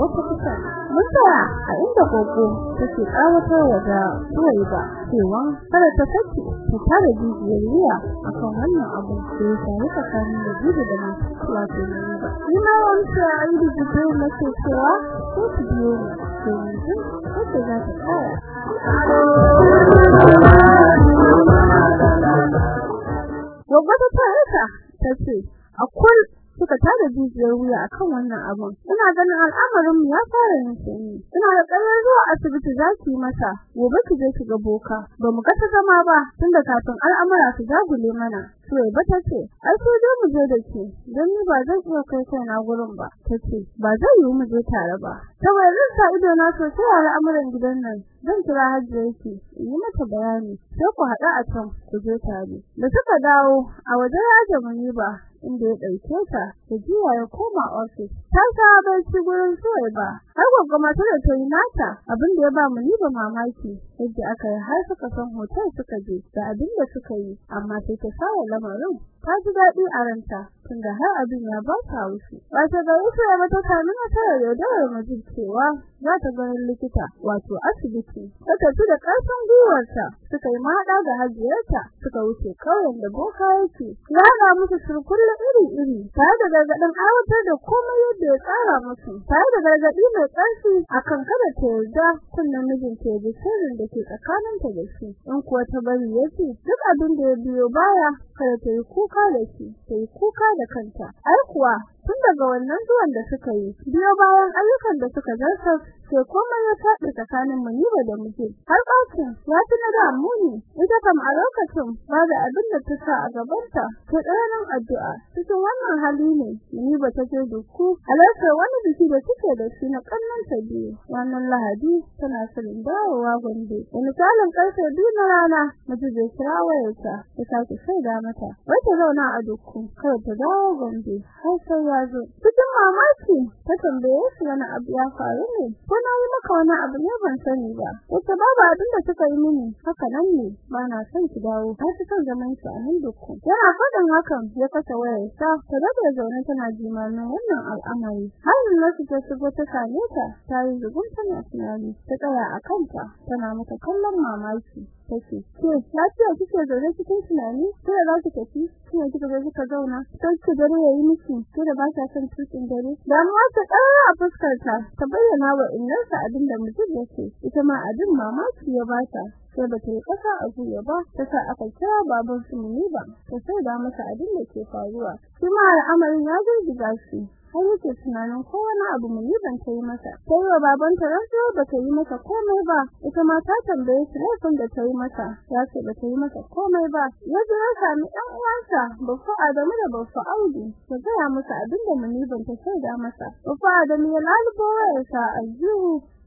mai wata kusa mun tsaya a inda gogo take kawatarwa da Suwaiba cewa kada ta saki ta tare jijiyar wuya akan wannan abu da ya faru tsakanin da jibi da masu wato ne ba ina wanda ai da jibi na ce cewa ko biyo mu to yanzu za ta jijiyar wuya akan wannan abun. Ina ganin al'amarin mu ya fara yin sanyi ina da ƙarar zuwa asibiti za ki masa. Gobe ki je ki ga boka. Ba mu ga ta zama ba tunda kafin al'amura su jagule mana. Sai ba ta ce ai sai dai mu je da ki dan ni ba zan iya kai kai na gurin ba. Tace ba zai yi mu je tare ba. Saboda zan sa ido na sosai a al'amuran gidan nan. Zan kira hajjia yake yi mata bayani sai ku haɗa a can ku je tare. Da suka dawo a wajen ba inda ya ɗauke ta da jiya ya koma office ta sa barci gurin soye ba. Har gogo mata da ta yi nata abin da ya ba mu ni ba mamaki. Yadda aka yi har suka san hotel suka je da abin da suka yi amma sai ta sawa lamarin. Ta ji daɗi a ranta tunda har abin ya ba ta wuce ba ta ga wuce ba ta sami nasarar yaudarar majid cewa za ta ganin likita wato asibiti. Ta tafi da ƙarfin gwiwarta suka yi mahaɗa da hajiyarta suka wuce kauyen da boka yake. Ya ga musu surkulle iri-iri tare da gargaɗin aiwatar da komai yadda ya tsara musu. Tare da gargaɗi mai ƙarfi akan kada ta yarda kunnen mijinta ya ji sirrin da ke tsakaninta da shi. In kuwa ta bari ya ce duk abin da ya biyo baya kada ta yi kuka da shi ta yi kuka da kanta. Ai kuwa tun daga wannan zuwan da suka yi biyo bayan ayyukan da suka zartar sai komai ya faɗi tsakanin Muniba da muje har ɓacin ya tuna da muni ita kam a lokacin ba da abin da ta sa a gabanta ta tsananin addu'a. Cikin wannan hali ne Muniba ta je duku. Halartar wani biki da suke da shi na kannan ta biyu. Wannan lahadi tana shirin dawowa gombe. Da misalin ƙarfe biyu na rana miji zai kira wayarta ta sake shaida mata. Wata zauna a duku kawai ta dawo gombe har sai ya zo. Cikin mamaki ta tambaye shi wani abu ya faru ne ko na yi maka wani abu ne ban sani ba. Wata babu abin da suka yi mini haka nan ne ba na son ki dawo. Har su son zaman ki a nan duku yana faɗin hakan ya kasa wayar sa ta daga zaune tana jimamin wannan al'amari. Har nasu ta shigo ta same ta ta yi zugun tana tunani ta tsaya a kanta tana mata kallon mamaki. Take ke lafiya kike zaune cikin tunani ko da zaki tafi kina kika zo kika zauna dan ki dare yayi miki ko da ba ta son tukin dare damuwa ta ƙara a fuskar ta ta bayyana wa innarsa abin da mutum yake ita ma abin mamaki ya bata sai ba ta yi kasa a zuwa ba ta sa aka kira baban su ne ba ta sai da masa abin da ke faruwa kuma al'amarin ya girgiza shi har yake tunanin ko wani abu mai ban ta yi masa. Sai wa baban ta rantsuwa ba ta yi masa komai ba. Ita ma ta tambaye shi laifin da ta yi masa. Ya ce ba ta yi masa komai ba. Ya ji ya sami ɗan uwansa bafu Adamu da bafu Audu. Ta gaya masa abin da Muniban ta shaida masa. Bafu Adamu ya lalubo wayarsa a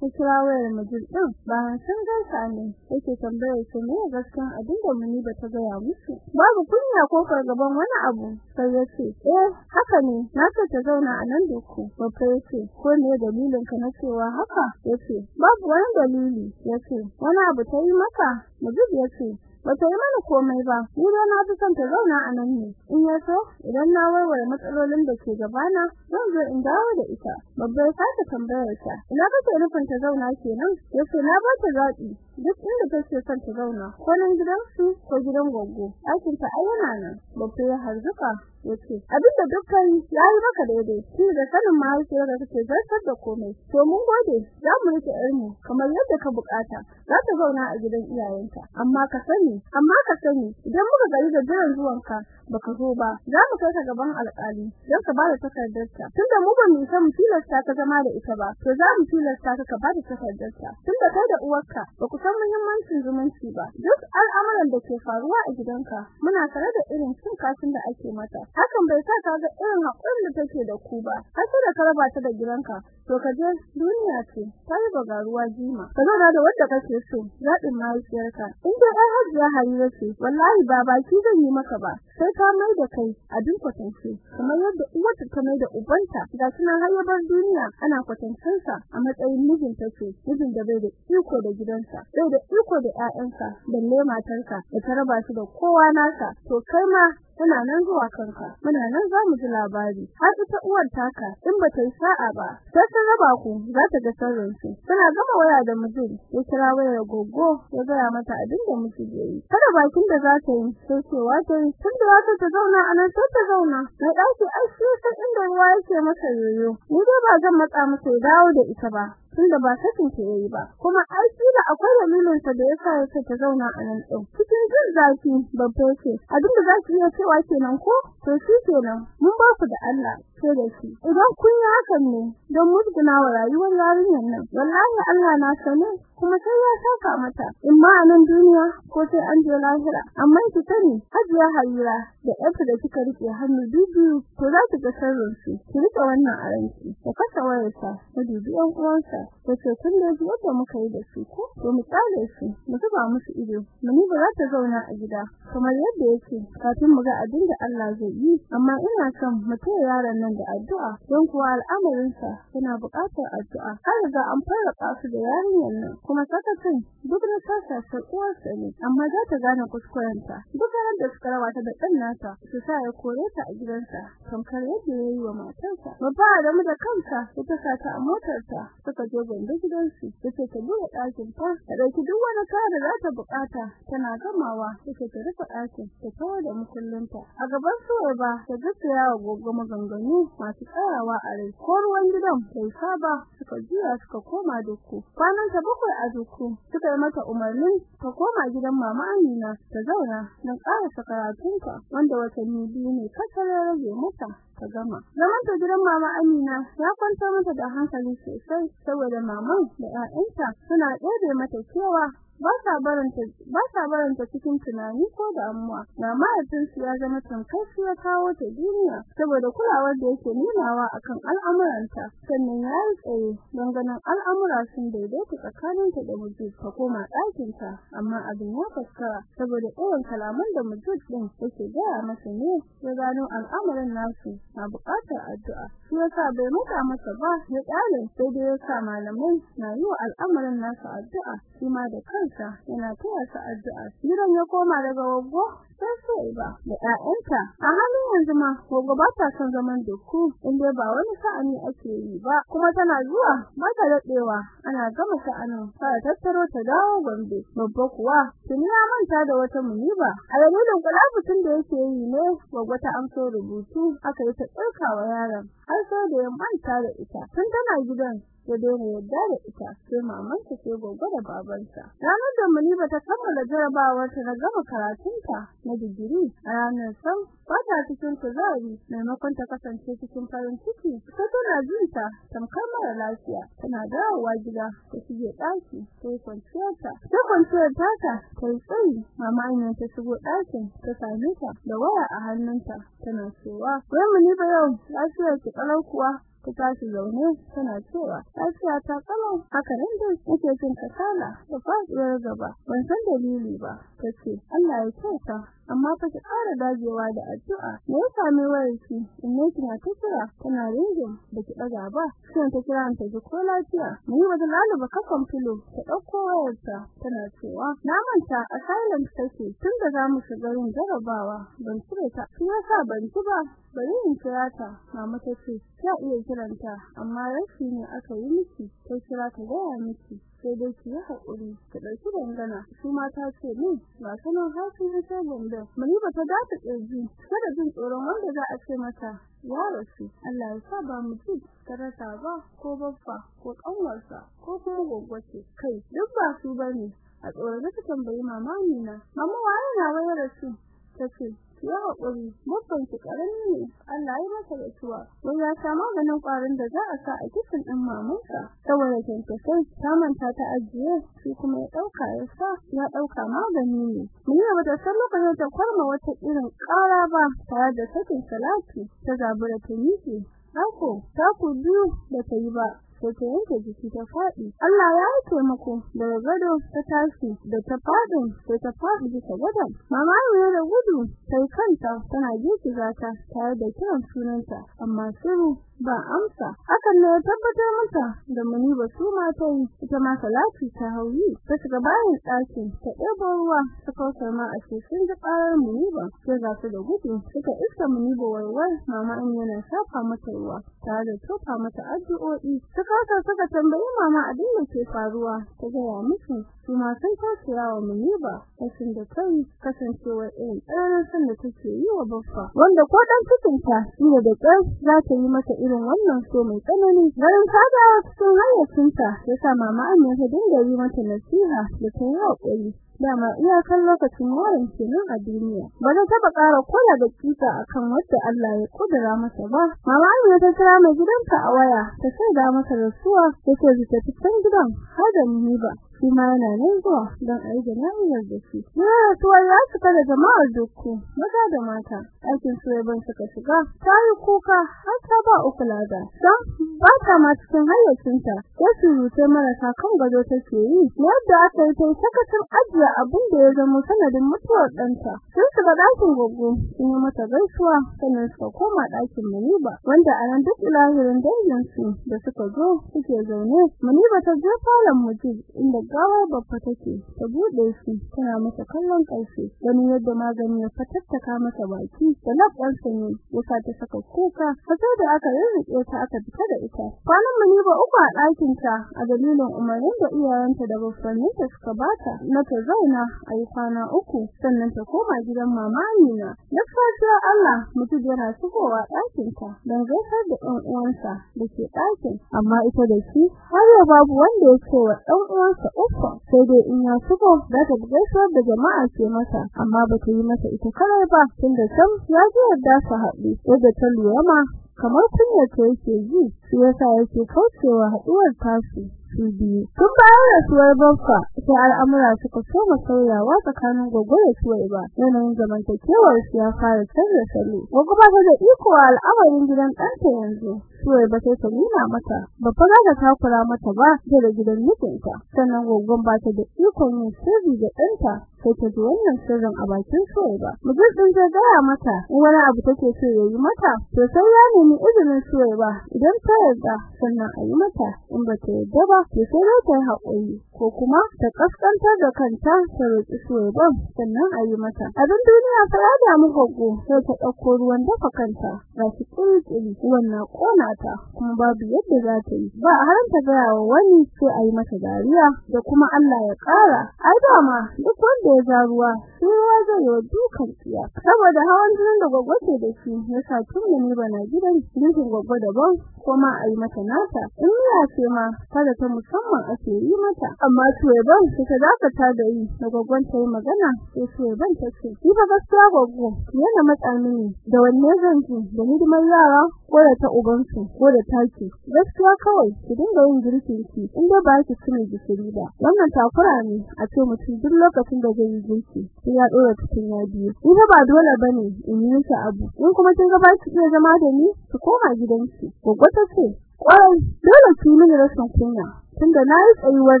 ta kira wayar majid din bayan sun gaisa ne yake tambayar su ne gaskiyan abin da muni ba ta gaya musu. Babu kunya ko gaban wani abu sai ya ce eh haka ne na so ta zauna a nan duku babba ya ce ko ne dalilin ka na cewa haka? Ya babu wani dalili. Ya ce wani abu ta yi maka? Majid ya ce bata yi mana komai ba. Ni dai na fi son ta zauna a nan ne. In ya so idan na warware matsalolin da ke gabana zan zo in dawo da ita. Babba ya sake tambayar ta. Ina kake nufin ta zauna kenan? Yace na ba ta zaɓi. Duk inda take son ta zauna ko nan gidan su ko gidan goggo ɗakin ta ayyana nan. Babba ya harzuka ya ce abin da dukkan yayi maka daidai. Shi da sanin mahaifiyar da take zartar da komai. To mun gode za mu riƙe mu kamar yadda ka buƙata. Za ta zauna a gidan iyayenta. Amma ka sani amma ka sani idan muka gari da jiran zuwanka baka zo ba za mu kai ka gaban alƙali don ka ba da takardarta. Tunda mu ba mu san tilasta ka zama da ita ba to za mu tilasta ka ka ba da takardarta. Tunda kai da uwarka ba ku san muhimmancin zumunci ba. Duk al'amuran da ke faruwa a gidanka muna tare da irin cin kashin da ake mata. Hakan bai sa ka ga irin hakurin da take da ku ba. Har sai da ka raba ta da gidanka to ka je duniya ce ta yi bagaruwa jima. Ka zauna da wanda kake so zaɓin mahaifiyarka. In dai ai hajiya harira ce wallahi ba baki zan yi maka ba. Sai ta mai da kai abin kwatance. Kamar yadda uwarta ta mai da ubanta ga sunan har ya bar duniya ana kwatancensa a matsayin mijinta ce mijin da bai da iko da gidansa. Bai da iko da ƴaƴansa balle matarsa da ta raba shi da kowa nasa to kai ma tana nan zuwa kanka muna nan za mu ji labari. Har ita uwar taka in ba ta yi sa'a ba sai ta raba ku za ta ga sarrin su. Tana gama waya da mijin ya kira wayar gogo ya gaya mata abin da miji ya yi. Kada bakin da za ta yi sai cewa ta yi tun da wata ta zauna a nan sai ta zauna. Mai ɗaki ai shi san inda ruwa yake masa yoyo. Ni dai ba zan matsa ya dawo da ita ba. Tunda ba sakin ta yayi ba. Kuma ai da akwai dalilin sa da yasa yake ta zauna a nan din cikin jin zafi babba ce abin da zaki iya cewa kenan ko? To shi kenan mun ba ku da Allah. Sai da shi. Idan kun yi hakan ne don musguna wa rayuwar yarinyar nan wallahi Allah na sane kuma sai ya saka mata. In ma a nan duniya ko sai an je lahira. Amma ki sani hajiya harira da yarta da kika riƙe hannu biyu to za ki ga sirrin su. Ki riƙe wannan a ranki. Da kasa wayarsa da dubi yan uwansa. Da ce tun da yadda muka yi da su ko? To mu tsale su mu zuba musu ido. Muni ba za ta zauna a gida kamar yadda yake. Kafin mu ga abin da Allah zai yi amma ina son mu taya yaron nan da addu'a don kuwa al'amarinsa yana buƙatar addu'a. Har ga an fara kasu da yarinyar nan kuma sakacin duk da ta shafi uwarsa ne amma za ta gane kuskurenta. Duk da suka rawa ta da ɗan nata su sa ya kore ta a gidansa tamkar yadda ya yi wa matarsa. Babba da mu da kansa ya ta ta a motarsa suka je gombe gidansu ya ce ta buɗe ɗakin ta ta ɗauki duk wani kaya da za ta buƙata tana gamawa ya ce ta rufe ɗakin ta kawo da mukullinta. A gaban suwa ba ta gaskiya wa gogo maganganu masu tsayawa a rai ko ruwan gidan bai saba suka juya suka koma dukku kwanan ta bakwai a dukku suka yi mata umarnin ta koma gidan mama Amina ta zauna don ƙarasa karatunta wanda watanni biyu ne ƙasar rage mata ta gama. Zaman ta gidan mama Amina ya kwanta mata da hankali sosai saboda maman da ƴaƴanta suna ɗebe mata cewa ba sa baranta cikin tunani ko damuwa. Na ma'ajin su ya zama tamkar shi ya kawo ta duniya saboda kulawar da yake nunawa akan al'amuranta. Sannan ya yi tsaye don ganin al'amura sun daidaita tsakaninta da miji ta koma ɗakinta. Amma abin ya fuskara saboda irin kalaman da miji din yake gaya masa ne ya gano al'amuran nasu na buƙatar addu'a. Shi yasa bai mata masa ba ya ƙyale sai dai ya sa malamai na yi wa al'amuran nasu addu'a. Shi ma da kansa yana taya su addu'a. Gidan ya koma daga waggo sai sai ba da ƴaƴanta a halin yanzu ma gogo ba ta son zaman duku inda ba wani sa'ani ake yi ba kuma tana zuwa ba ta dadewa ana gama sa'anin fara tattaro ta dawo gombe. Babba kuwa tuni ya manta da wata muniba a dalilin kulafutun da yake yi ne gogo ta amso rubutu aka yi ta tsarkawa yaron har sai da ya manta da ita. Tun tana gidan ya daina yadda da ita sai mamanta sai gogo da babansa. Ranar da Muniba ta kammala jarabawar ta na gama karatunta na digiri a ranar sam ba ta cikin kuzari maimakon ta kasance cikin farin ciki sai tana jin ta tamkar mara lafiya. Tana dawowa gida ta shige ɗaki sai kwanciyar ta. Ta kwanciyar ta ta kai tsayi. Mama ta shigo ɗakin ta same ta da waya a hannunta tana cewa wai Muniba yau lafiyar ki kalau kuwa? Ta tashi zaune tana cewa lafiya ta kalau. Haka nan dai nake jin kasala da faɗuwar gaba. Ban san dalili ba tace Allah ya kyauta. Amma fa ki ƙara dagewa da addu'a. Me ya same wayarki? In ne kina ta kira tana ringin da ki daga ba. Sai ta kira ta ji ko lafiya? Ni wada laluba kafan filo ta ɗauko wayarta tana cewa na manta a silent take tun da za mu shiga yin jarabawa ban cire ta. Shi yasa ban ci ba bari in kira ta mama ta ce ta iya kiranta amma rashi ne aka yi miki ta kira ta gaya miki. Sai dai ki yi haƙuri ki ɗauki dangana su ma ta ce min ba sanin hasu na ce gombe. Muni ba ta dace ƙirji kada jin tsoron wanda za a ce mata ya rasu. Allah ya sa ba mu ci karasa ba ko baffa ko ƙanwarsa ko kuma gwaggwace kai duk ba su ba ne a tsoron ta tambayi mama na mama waye na wayar rasu? Tace ya haƙuri mutum ki ƙarami Allah ya masa rasuwa. Wai ya sa maganin ƙwarin da za a sa a kitchen din mamansa. Saboda kanta sai ta manta ta ajiye shi kuma ya ɗauka ya sa ya ɗauka magani ne. Mun yi wata san lokacin ta kwarma wata irin ƙara ba tare da sakin salati ta zabura ta miƙe. Ako, ta biyu da ta yi ba, sai ta yanke jiki ta faɗi. Allah ya yi taimako daga gado ta tashi da ta faɗin sai ta faɗi bisa gadon. Mama ne da gudu sai kanta tana girgiza ta tare da kiran sunanta amma shiru ba amsa. Hakan ne tabbatar mata da muni ba su mata yi. Ita ma salati ta hauyi ta shiga bayan ɗakin ta ɗebo ruwa ta kausar ma a cikin da ƙarar muni ba sai ga su da gudu suka iska muni ba warwar mama in yana shafa mata ruwa tare da tofa mata addu'o'i. Ta kasa suka tambayi mama abin da ke faruwa. Ta gaya musu su ma sun tausaya wa muni ba kashin da kai kasancewar irin tsananin san da take yi wa baffa. Wanda ko dan cikinta inda da ƙar za ta yi mata irin wannan so mai tsanani. Garin kada cikin hayyacinta ya sa mama Amina ta dinga yi mata nasiha da ta yi haƙuri dama iyakan lokacin morin kenan a duniya. Ba zai taba ƙara kula da kika akan wadda Allah ya kudura masa ba. Mama Amina ta kira mai gidanta a waya ta shaida masa rasuwa take zuta cikin gidan har da ni ba. Shi ma yana nan zuwa don a yi jana'izar da shi. Ya rasuwa ya cika da jama'ar dukku, maza da mata, aikin soyaban suka shiga, ta yi kuka har ta ba uku lada. Don ba ta ma cikin hayyacinta, ya surutai marasa kan gado take yi, yadda aka yi ta yi sakacin ajiye abin da ya zama sanadin mutuwar ɗanta. Sun shiga ɗakin gwaggo, sun yi mata gaisuwa, sannan suka koma ɗakin Muniba, wanda a nan duk ilahirin danginsu da suka zo suke zaune. Muniba ta je falon mujib inda gawar babba take ta buɗe shi tana masa kallon ƙarshe ganin yadda magani ya fatattaka masa baki da labban sanyi yasa ta saka kuka sai da aka riƙe ta aka fita da ita kwanan mu ne ba uku a ɗakin ta a dalilin umarnin da iyayenta da babbannin ta suka bata na ta zauna a yi kwana uku sannan ta koma gidan mama na fasiya Allah mutum yana shigowa ɗakin ta don gaisar da ɗan uwansa da ke ɗakin. Amma ita da shi har yau babu wanda ya ce wa ɗan uwansa uffa sai dai in ya shigo za ta gaisuwar da jama'a ke masa. Amma ba ta yi masa ita karai ba tunda sam ya ji yadda su haɗu. Yadda ta lura ma kamar kunya ta yake ji shi yasa yake kaucewa haɗuwar tasu. Su biyu. Tun bayan rasuwar baffa sai al'amura suka soma sauyawa tsakanin gogo da suwai ba yanayin zamantakewar su ya fara canza salo. Gogo ba ta da iko al'amarin gidan ɗanta yanzu. Suwai ba sai ta nuna mata. Ba fa za ta takura mata ba da gidan mijinta. Sannan gogon ba ta da ikon yin sirri da ɗanta. Sai ta ji wannan sirrin a bakin suwai ba. Mijin din ta gaya mata wani abu take so ya yi mata. To sai ya nemi izinin suwai ba idan ta yarda sannan a yi mata. In ba ta yarda ba to sai dai ta yi haƙuri ko kuma ta kaskantar da kanta ta roƙi suwai ba sannan a yi mata. Abin duniya fa ya damu gogo sai ta ɗauko ruwan dafa kanta. Ga shi ƙirƙiri ruwan na ƙona ta kuma babu yadda za ta yi. Ba a haranta gaya wa wani sai a yi mata dariya da kuma Allah ya ƙara. Ai dama duk wanda ya ja ruwa sai ruwa zai yi dukan tsiya saboda hawan jinin da gwaggo ke da shi yasa tun da ni bana gidan girkin gwaggo daban kuma a yi mata nata. In ya ce ma kada ta musamman ake yi mata. Amma tuweban su ta dakata da yi da gwaggon ta yi magana sai tuweban ta ce ni ba gaskiya gwaggo yana matsa mini? Da wanne zan ji? Da hidimar yara ko da ta ubansu ko da taki? Gaskiya kawai ki dinga yin girkin ki inda ba ki cire gishiri ba. Wannan takura ne a ce mutum duk lokacin da zai yi girki sai ya dora cikin ya biyu. Ni ba dole ba ne in yi miki abu. In kuma kin ga ba ki iya zama da ni ki koma gidanki. Gogo ta ce ƙwarai dole ki mini rashin kunya. Tunda na yi tsayuwar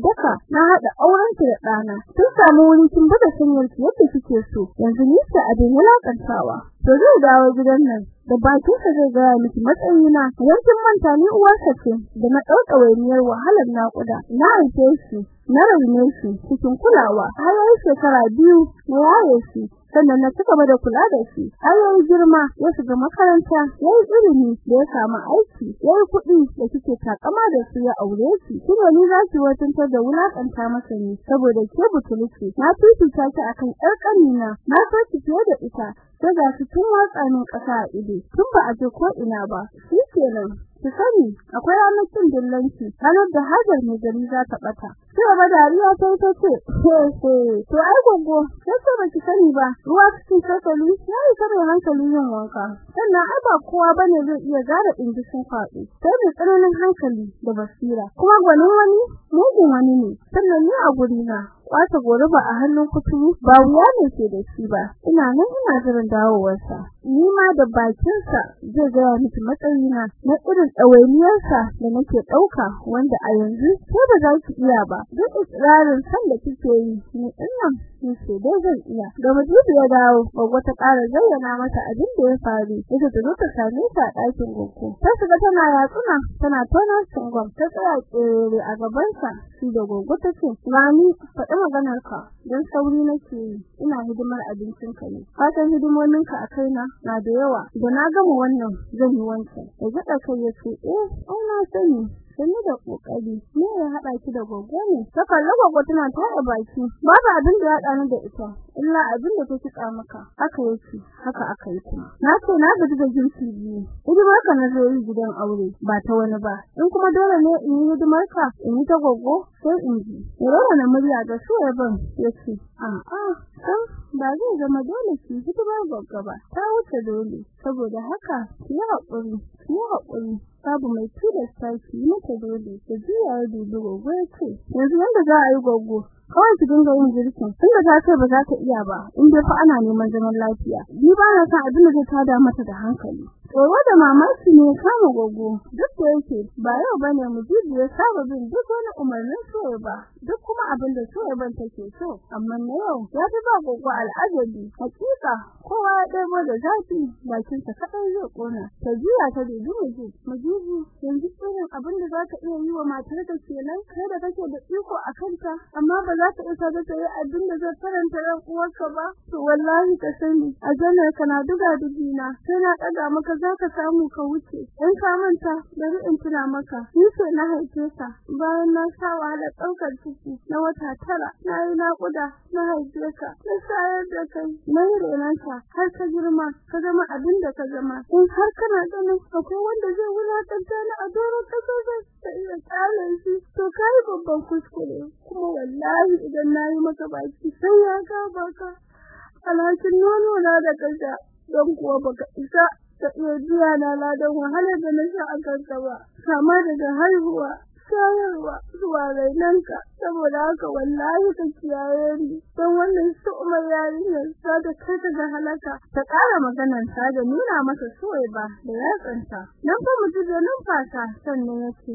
daka na haɗa auren ki da ɗana. Tun samu wuri kin ba da sanyar ki yadda kike so. Yanzu ni ce abin wulakantawa to zai dawo gidan nan. Da bakin sa zai gaya miki matsayina. Yankin manta ni uwarsa ce da na ɗauka wainiyar wahalar naƙuda. Na aike shi na raune shi cikin kulawa. Har yayi shekara biyu na yaye shi sannan na cigaba da kula da shi. Har yayi girma ya shiga makaranta yayi ilimi da ya samu aiki yayi kuɗi da kike takama da su ya aure shi. Kino ni za ki watantar da wulaƙanta masa ne saboda ke butulci. Na fifita ki akan ƴar ƙanina. Na so ki fiye da ita. Sai ga su tun watsa min ƙasa a ido tun ba a je ko ina ba. Shikenan ki sani akwai ranar cin dillanci ranar da hajar mai gari za ta bata sai ba dariya ta ta ce to ai gogo sai ba ki sani ba ruwa cikin sakali yayi kare hankali yin wanka. Sannan ai ba kowa ba ne zai iya gara indishin kwaɗi sai da tsananin hankali da basira. Kuma gwanin wani mugun wani ne. Sannan ni a guri na kwata goruba a hannun kuturu ba wuya ne ke da shi ba. Ina nan ina jiran dawowarsa. Ni ma da bakin sa zai ga miki matsayina na irin tsawainiyarsa da nake ɗauka wanda a yanzu ko ba za ki iya ba. Duk ikrarin san da kike yi ni ɗin nan ni ce zan iya. Da mutum ya dawo gogo ta ƙara zayyana mata abin da ya faru. Ita ta zo ta same ta a ɗakin gogo ta shiga tana yatsuna tana tona singom ta tsaya tsere a gaban sa shi da gogo ta ce mami faɗi maganar ka dan sauri nake yi ina hidimar abincin ka ne. Fatan hidimomin ka a kaina na da yawa. Da na gama wannan zan yi wancan da gada kai ya ce eh ai na sani. Sanye da ƙoƙari ne ya hada ki da gogo ne. Saka gogo tana tada baki. Babu abin da ya hada ni da ita illa abin da take tsaka maka. Haka yake haka aka yi kuma. Na ce na gaji da jinsi biyu. Hidimar ka na zai gidan aure ba ta wani ba. In kuma dole ne in yi hidimar ka in yi ta gogo sai in ji. Rora na murya su ban ya ce a a san ba zai zama dole ki hidimar gogo ba. Ta wuce dole. Saboda haka ki yi haƙuri ki yi haƙuri babu mai tilasta shi mata dole da jiya ya dubi gogo ya ce yanzu yanda za a yi gogo kawai ki dinga yin girkin tunda ta ce ba za ta iya ba in dai fa ana neman zaman lafiya. Ni ba na san abin da zai tada mata da hankali. Tsoro da mamaki ne kama gogo. Duk da yake ba yau ba ne mujibu ya saba bin duk wani umarnin soyayya ba duk kuma abin da soyayya ban take so. Amma na yau ya fi ba gogo al'ajabi. Hakika kowa ya ɗebo da zafi bakin sa kadai zai kona ta juya ta dubi mujibu mujibu yanzu irin abin da za ka iya yi wa matar ka kenan kai da kake da iko a kanta amma ba za ka isa da yi abin da zai faranta ran uwarka ba to wallahi ka sani a janar kana duga dubina sai na ɗaga maka za ka samu ka wuce. In ka manta bari in tuna maka. Ni ce na haife ka bayan na sha wahala ɗaukar ciki na wata tara na yi naƙuda na haife ka. Na shayar da kai na yi renanka har ka girma ka zama abin da ka zama. In har kana ganin akwai wanda zai wulaƙanta ni a doron ƙasa ta iya tsale shi to kai babban kuskure. Kuma wallahi idan na yi maka baki sai ya ga baka alhakin nono na da kasha don kuwa baka isa ta iya biya na ladan wahalar da na sha a kanka ba. Kama daga haihuwa shayarwa zuwa rainanka. Saboda haka wallahi ka kiyaye ni. Don wannan su umar yarinyar ta da kai ta ga halaka. Ta ƙara maganar ta da nuna masa soyayya ba da yatsanta. Nan fa mutu da numfasa sannan yake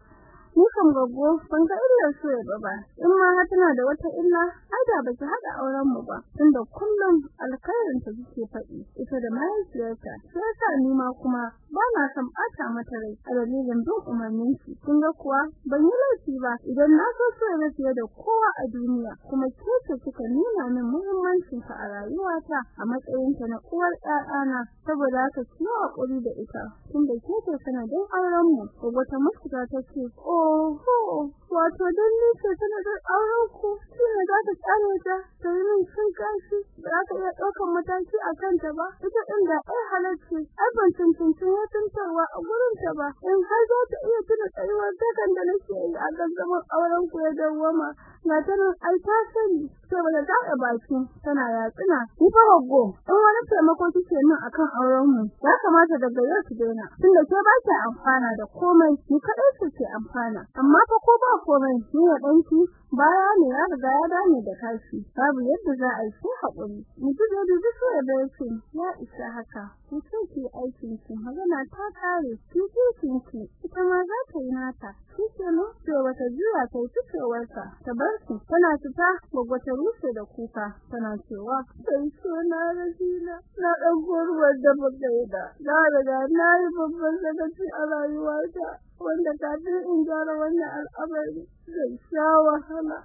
ni kan gaggo ban ga illar soyayya ba in ma har tana da wata illa ai da baki hada auren mu ba. Tunda kullum alkhairin ta kike faɗi ita da mahaifiyarta. Sai yasa ni ma kuma ba na son ɓata mata rai a dalilin bin umarnin ki kun ga kuwa ban yi laifi ba. Idan na so soyayya fiye da kowa a duniya kuma ke ce kika nuna min muhimmancin ka a rayuwata a matsayin ta na uwar ƴaƴana saboda haka ki haƙuri da ita. Tunda ke ce sanadin auren mu ko wata mutuwa ta ce Oho, wato don ni ce sanadar auren ku shi ne za ta tsare ta ta yi min cin kashi ba ka iya ɗaukar mataki a kanta ba ita ɗin da ɗaya halarci ai ban cancanci mutuntarwa a gurin ta ba. In har za ta iya tuna tsayuwar dakan da nake yi a gaggaban auren ku ya dawwama na ta ai ta sani. Saboda ta da baki tana yatsuna. Ni fa gaggo in wani taimako kike min akan auren mu ya kamata daga yau ki daina. Tunda ke ba ki amfana da komai ni kadai ce ke amfana. Amma fa ko ba komai ni ya danki baya ne ya riga ya dame da kashi babu yadda za a yi sai haƙuri. Mutum dubi so ya bai ce ya isa haka. Mutum ke aikin ki. Magana ta kare ki ki ki. Ita ma za ta yi nata. Shi ke nan to wata juya ta yi fitowarsa ta. Bar su tana fita gogo ta rushe da kuka. Tana cewa sai so na rasina na ɗan ruwan da baka yi da. Na riga na yi babban sakaci a rayuwata wanda kafin in gyara wannan al'amari zai sha wahala.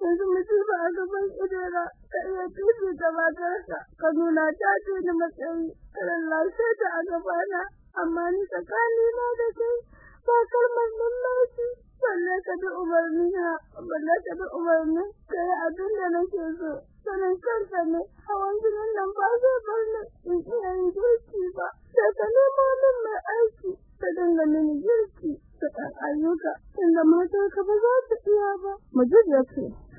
Yanzu mutum ba a gaban idona ka iya tufi da matarsa. Ka nuna ta ce matsayi karan lashe ta a gabana. Amma ni tsakani na da kai ba kalmar lallaci sannan ka bi umarni na balle ka bi umarni. Ka yi abin da nake so. Sanin kanta ne hawan jinin nan ba zai bar ni in iya yin girki ba. Sai ka nemo min mai aiki ta dinga mini girki matuƙar ayyuka. Inda matar ka ba za ta iya ba mujib ya ce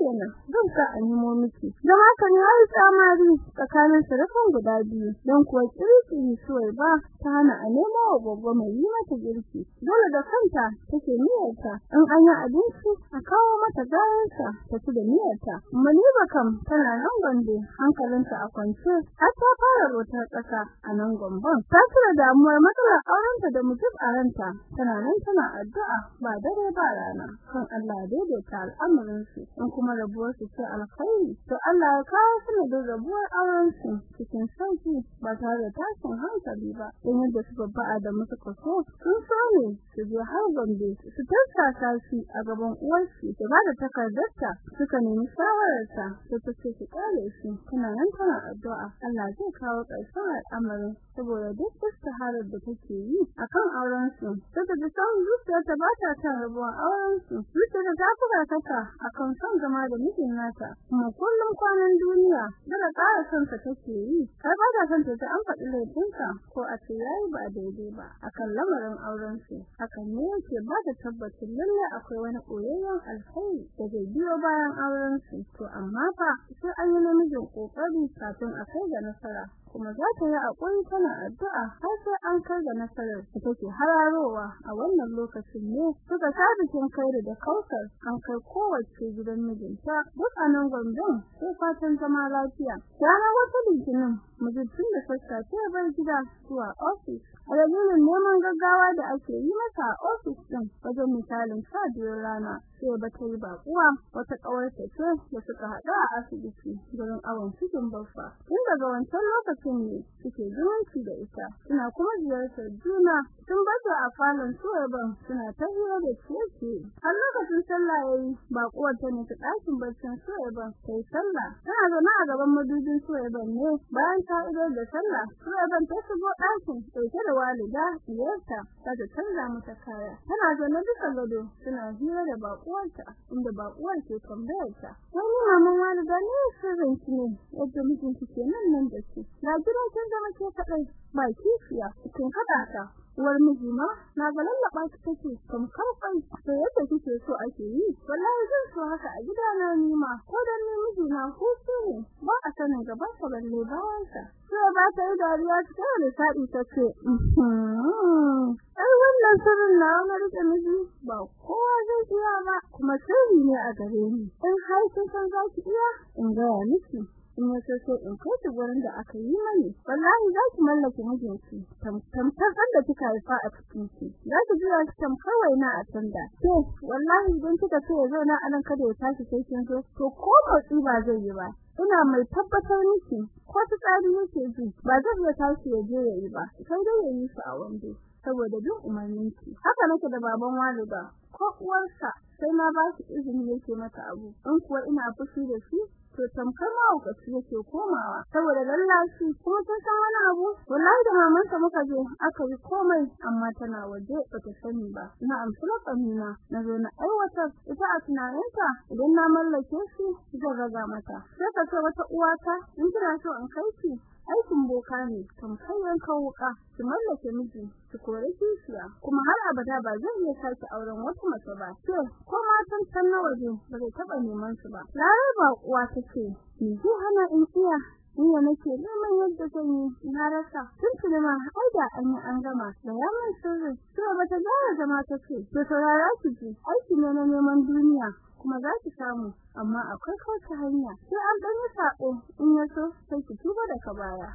kenan zan sa a nemo miki. Haka ne har tsamari tsakanin surufan guda biyu don kuwa kirkiri suwai ba ta hana a nemo wa mai yi mata girki. Dole da kanta take miyarta in an yi abinci a kawo mata gayansa ta ci da miyarta maniba kam tana nan gombe hankalinta a kwance har ta fara rotar ƙasa a nan gomban ta tura damuwar matsalar aurenta da mujib a ranta tana nan tana addu'a ba dare ba rana kan Allah daidaita al'amuran su in kuma rabuwar su ce alkhairi. To Allah ya kawo su da rabuwar auren su cikin sauƙi ba tare da tashin hankali ba. Don yadda su babba da musu kaso sun ne su je har gombe su tattaka shi a gaban uwarsu da ba da takardarta. Suka nemi shawararsa sai ta ce ki kare shi. Tana nan tana addu'a. Allah zai kawo ƙarshen al'amarin saboda duk istiharar da take yi akan auren su. Sai da san zuciyarta ba ta kan rabuwar auren su. Zuciyarta ta fara kata akan son zama da mijin nata kuma kullum kwanan duniya daga ƙara son ta take yi. Har ba ta son ta an faɗi laifinsa ko a ce yayi ba daidai ba. Akan lamarin auren su hakan ne yake ba ta tabbacin lalle akwai wani koyayyen alkhairi da zai biyo bayan auren su to amma fa sai an yi namijin ƙoƙari kafin a kai ga nasara. Kuma za ta yi akwai tana addu'a har sai an kai ga nasarar da take hararowa. A wannan lokacin ne suka sabikin kai da kausar an kai kowace gidan mijinta. Duk a nan gwamnan sai fatan zama lafiya. Ranar wata litinin mijin da sassafe bar gida zuwa ofis. A dalilin neman gaggawa da ake yi masa a ofis din wajen misalin biyar rana. Sai ba ta yi bakuwa wata kawarta ce da suka haɗu a asibiti gurin awon cikin baffa tun daga wancan lokacin ne suke zumunci da ita suna kuma ziyartar juna. Sun bazu a falon suwaban suna ta hira da ciye har lokacin sallah yayi bakuwar ta nufi ɗakin barcin suwaban ta yi sallah. Tana zaune a gaban madubin suwaban ne bayan ta idar da sallah. Suwaban ta shigo ɗakin ɗauke da walida diyarta ta canza mata kaya. Tana zaune bisa gado suna hira da bakuwarta inda bakuwar ke tambayar ta wani maman walida ne sirrin ki ne yadda mijinki ke nan nan da shi na gidan kin zama ke kaɗai ba kishiya kin haɗa ta. Uwar miji ma na ga lallaba ki take tamkar kai to yadda kike so ake yi wallahi zan so haka a gidana ni ma ko dan ni miji na hutu ne ba a sanin gaban sa balle bayan sa. Sai ba ta yi dariya ta da sa'i ta ce ai wannan sirrin na na riƙe miji ba kowa zai iya ba kuma sirri ne a gare ni. In har kin san za iya in ga miki. In ya so in kai ta gurin da aka yi mani. Wallahi za ki mallake mijinki. Tamtamtar da kika haifa a cikin ki. Za ki jira ki tamkar waina a tanda to wallahi idan kika ce ya zauna a nan kada ya tashi sai kin zo to ko motsi ba zai yi ba. Ina mai tabbatar miki ko tsari yake ji ba zai iya tashi ya je ya yi ba. Sai dai ya yi su a wando saboda bin umarninki haka nake da baban walida. Ko uwarsa sai na ba shi izini yake mata abu. In kuwa ina fushi da shi to tamkar mahaukaci yake komawa. Saboda lallashi kuma sun san wani abu. Wallahi da mamansa muka je aka yi komai amma tana waje bata sani ba. Na amsa kamina na zo na aiwatar. Ita a tunaninta idan na mallake shi zan raga mata. Sai ka ce wata uwata in kina so in kai ki aikin boka ne tamkar yankan wuka ki mallake miji ki kore kishiya kuma har abada ba zan iya sake auren wata mace ba. To ko matan can na waje ba zai taba neman su ba. Larai ba uwa tace ni ji hana in iya? Ina nake neman yadda zan yi na rasa. Tun tuni ma ai da an yi an gama. Da yaman sirri to bata gara zama tace to saurara ki ji aiki ne na neman duniya. Kuma za ki samu amma akwai kauce hanya. Sai an dan yi sako in ya so sai ki tuba daga baya.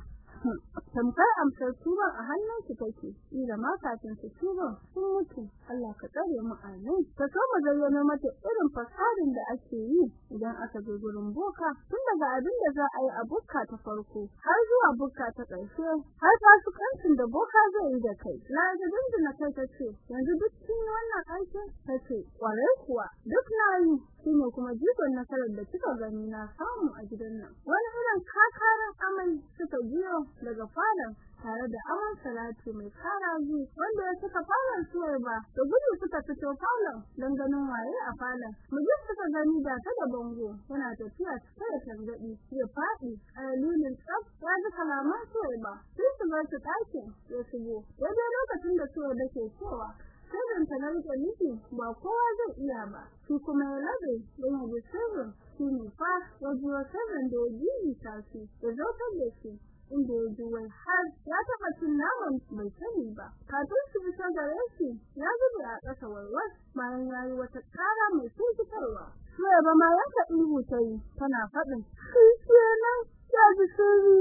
Tamkar amsar tuban a hannun ki take ila ma kafin su tuban sun mutu. Allah ka tsare mu amin. Ta so mu zayyana mata irin fasadin da ake yi idan aka je gurin boka tun daga abin da za a yi a bukka ta farko har zuwa bukka ta ƙarshe har fasukancin da boka zai yi da kai. Na ga dindina kai tace yanzu duk kin wannan aikin? Tace ƙwarai kuwa duk na yi. Shine kuma jigon nasarar da kika gani na samu a gidan nan. Wani irin kakarin amai suka biyo daga falon tare da aman salati mai karaji wanda ya saka falon suwai ba. Da gudu suka fito falon don ganin waye a falon. Mujib suka gani da ta da bango yana tafiya cikin da tangadi ya faɗi a dalilin tsaf ya ji kalaman suwai ba. Sai su bar su ɗakin ya shigo. Daidai lokacin da suwai da ke cewa sai da ta na riƙe miki ba kowa zai iya ba. Shi kuma ya labe yana da sirrin. Shi ne fa ya jiyo sirrin da ya jiji tashi ya zautar da shi inda ya ji wai har ya taɓa cin naman mai sani ba. Kafin su bisa gare shi ya zube a ƙasa warwas bayan ya yi wata ƙara mai firgitarwa Suya ba ma yanka ihu ta tana faɗin shi kenan ya ji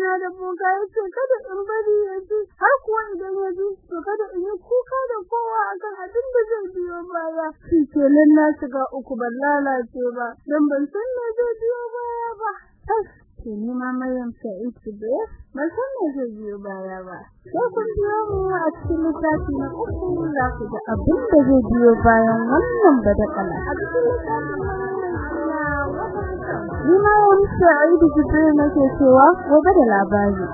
na da boga ya kada in bari ya ji. Har kuwa idan ya ji to kada in yi kuka da kowa akan abin da zai biyo baya. Shi kenan na shiga uku ban lalace ba. Don ban san me zai biyo baya ba. Ke nima Maryam Sa'id Sibe ban san me zai biyo baya ba. Sai kun biyo mu a cikin littafi na uku za ku ga abin da zai biyo bayan wannan badakala a cikin littafin Ni ma wani Sa'id Sibe nake cewa gobe da labari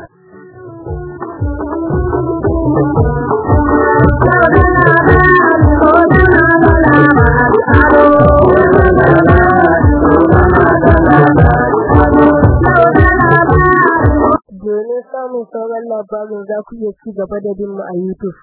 Domin samun sauran labarin za ku iya ci gaba da bin mu a YouTube.